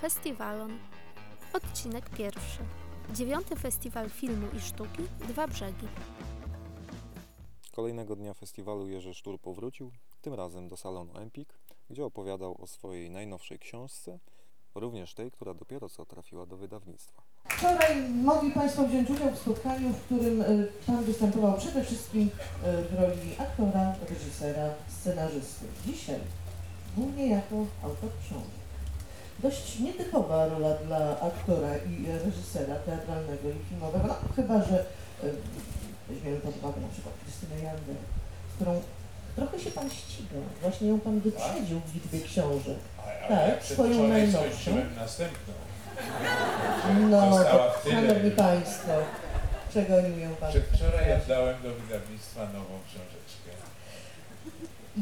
Festiwalon. Odcinek pierwszy. Dziewiąty Festiwal Filmu i Sztuki Dwa Brzegi. Kolejnego dnia festiwalu Jerzy Sztur powrócił, tym razem do salonu Empik, gdzie opowiadał o swojej najnowszej książce, również tej, która dopiero co trafiła do wydawnictwa. Wczoraj mogli Państwo wziąć udział w spotkaniu, w którym y, Pan występował przede wszystkim y, w roli aktora, reżysera, scenarzysty. Dzisiaj głównie jako autor książek. Dość nietypowa rola dla aktora i reżysera teatralnego i filmowego, no, chyba że weźmiemy pod uwagę na przykład Krystynę Jander, z którą trochę się Pan ściga. Właśnie ją Pan wyprzedził w liczbie książek. A, a Tak, ja swoją najnowszą. następną. No, to, tyle. szanowni Państwo, przegonił ją Pan. Przedwczoraj oddałem do wydawnictwa nową książeczkę.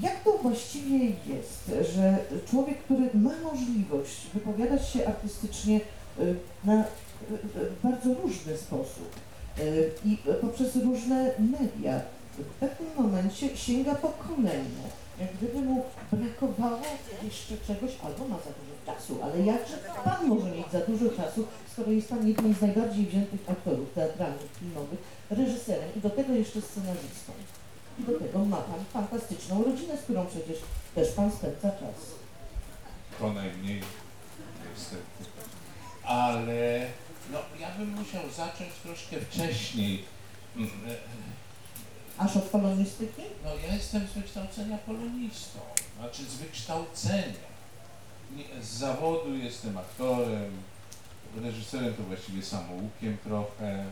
Jak to właściwie jest, że człowiek, który ma możliwość wypowiadać się artystycznie y, na y, y, bardzo różny sposób i poprzez różne media, w pewnym momencie sięga po kolejne. Jak gdyby mu brakowało jeszcze czegoś, albo ma za dużo czasu, ale jakże Pan może mieć za dużo czasu, skoro jest Pan jednym z najbardziej wziętych aktorów teatralnych, filmowych, reżyserem i do tego jeszcze scenarzystą. I do tego ma Pan fantastyczną rodzinę, z którą przecież też Pan spędza czas. To najmniej niestety. Ale no, ja bym musiał zacząć troszkę wcześniej. Aż od polonistyki? No ja jestem z wykształcenia polonistą, znaczy z wykształcenia. Nie, z zawodu jestem aktorem, reżyserem to właściwie samoukiem trochę,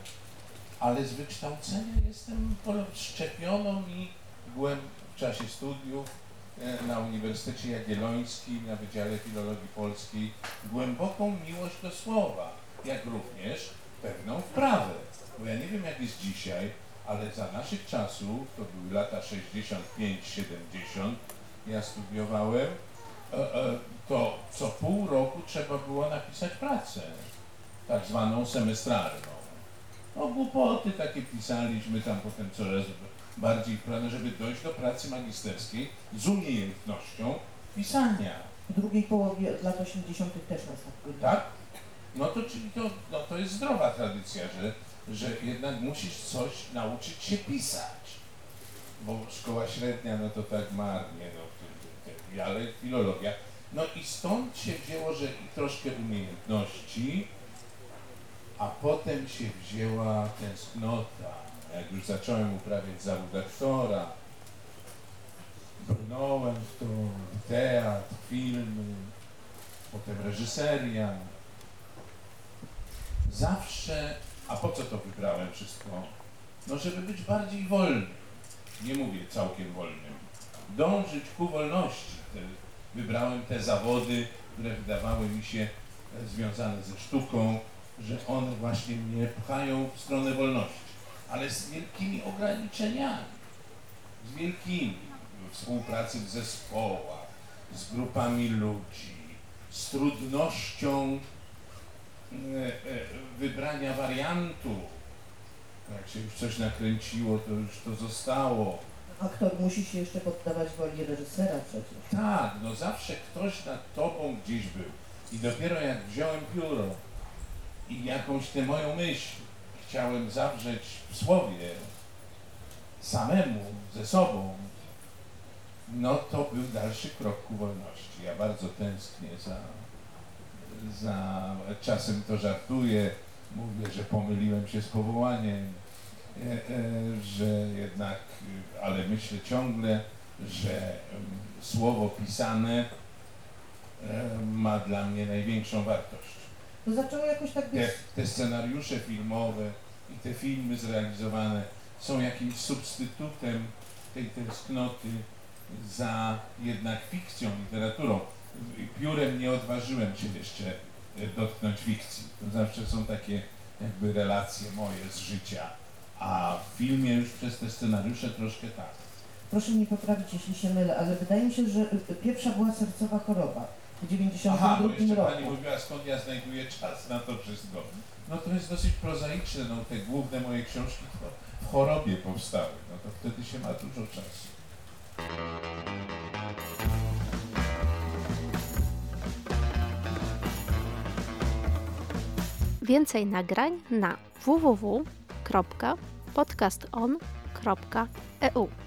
ale z wykształcenia jestem szczepioną mi byłem w czasie studiów e, na Uniwersytecie Jagiellońskim, na Wydziale Filologii Polskiej, głęboką miłość do słowa, jak również pewną wprawę. Bo ja nie wiem jak jest dzisiaj, ale za naszych czasów, to były lata 65-70, ja studiowałem, e, e, to co pół roku trzeba było napisać pracę, tak zwaną semestralną. No głupoty takie pisaliśmy tam potem coraz bardziej wprawne, żeby dojść do pracy magisterskiej z umiejętnością pisania. W drugiej połowie lat 80. też nas tak było. Tak? No to czyli to, no to jest zdrowa tradycja, że, że jednak musisz coś nauczyć się pisać. Bo szkoła średnia, no to tak marnie, no, ale filologia. No i stąd się wzięło, że i troszkę umiejętności, a potem się wzięła tęsknota. Jak już zacząłem uprawiać zawód aktora, brnąłem w to, teatr, filmy, potem reżyseria. Zawsze, a po co to wybrałem wszystko? No, żeby być bardziej wolnym. Nie mówię całkiem wolnym. Dążyć ku wolności. Wybrałem te zawody, które wydawały mi się e, związane ze sztuką, że one właśnie mnie pchają w stronę wolności, ale z wielkimi ograniczeniami. Z wielkimi. Współpracy w zespołach, z grupami ludzi, z trudnością e, e, wybrania wariantu. Jak się już coś nakręciło, to już to zostało. Aktor musi się jeszcze poddawać woli reżysera przecież. Tak, no zawsze ktoś nad tobą gdzieś był. I dopiero jak wziąłem pióro i jakąś tę moją myśl chciałem zawrzeć w słowie samemu, ze sobą, no to był dalszy krok ku wolności. Ja bardzo tęsknię za, za czasem to żartuję, mówię, że pomyliłem się z powołaniem, e, e, że jednak, ale myślę ciągle, że em, słowo pisane e, ma dla mnie największą wartość. To zaczęło jakoś tak. Te, te scenariusze filmowe i te filmy zrealizowane są jakimś substytutem tej tęsknoty za jednak fikcją, literaturą. Piórem nie odważyłem się jeszcze e, dotknąć fikcji. To zawsze są takie jakby relacje moje z życia. A w filmie już przez te scenariusze troszkę tak. Proszę mnie poprawić, jeśli się mylę, ale wydaje mi się, że y, pierwsza była sercowa choroba w 92 Aha, bo jeszcze roku. Pani mówiła, skąd ja znajduję czas na to wszystko. No to jest dosyć prozaiczne, no te główne moje książki to w chorobie powstały, no to wtedy się ma dużo czasu. Więcej nagrań na www.podcaston.eu.